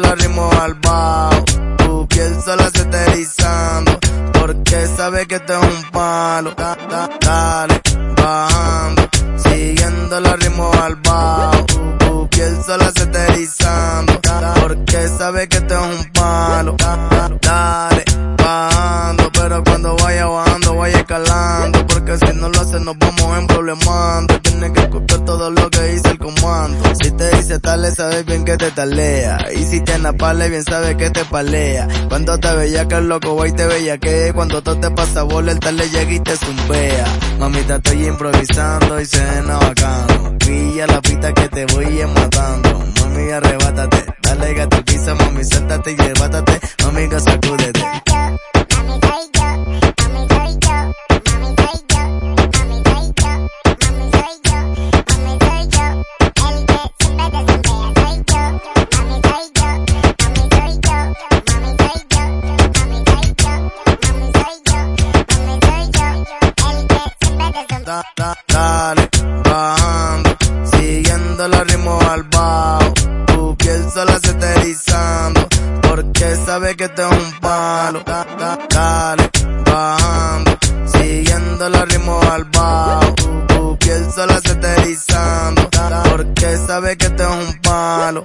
los ritmos al bajo. Tu piel sola se está erizando, porque sabe que esto es un palo. Dale, bajando, siguiendo los ritmos al bajo. Tu piel sola se está erizando, porque sabe que esto es un palo. dale, bajando, pero cuando vaya bajando, vaya escalando, porque si no lo haces nos vamos en problemando. Tiene que escuchar todo lo que dice el comando. Si te dice tal, sabes bien que te talea. Y si te napale, bien sabes que te palea. Cuando te veía que el loco voy te veía que cuando todo te pasa bola, el tal le llega y te zumbea. Mamita, estoy improvisando y cena bacano. Pilla la pista que te voy matando. Mami, arrebátate. Dale gato pisa, mami, suéltate y llévatate. Mami, sacúdete. Siguiendo el ritmo al bajo. Tu piel sola se está erizando, porque sabe que esto es un palo. dale, bajando, siguiendo el ritmo al bajo. Tu piel sola se está erizando, porque sabe que esto es un palo.